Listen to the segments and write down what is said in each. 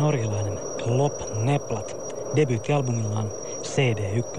Norjalainen Klop Neplat debyyttialbumillaan CD1.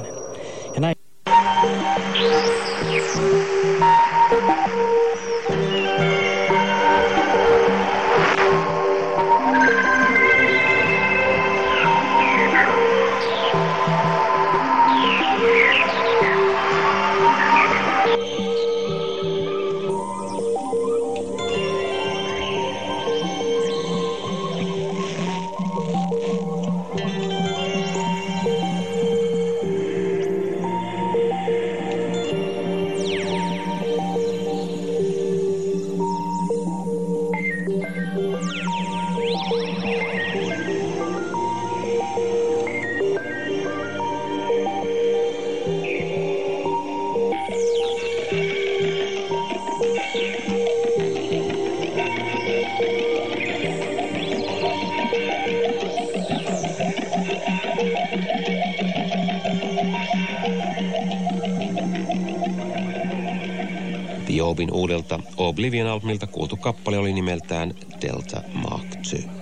Uudelta Oblivion-albumilta kuultu kappale oli nimeltään Delta Mark II.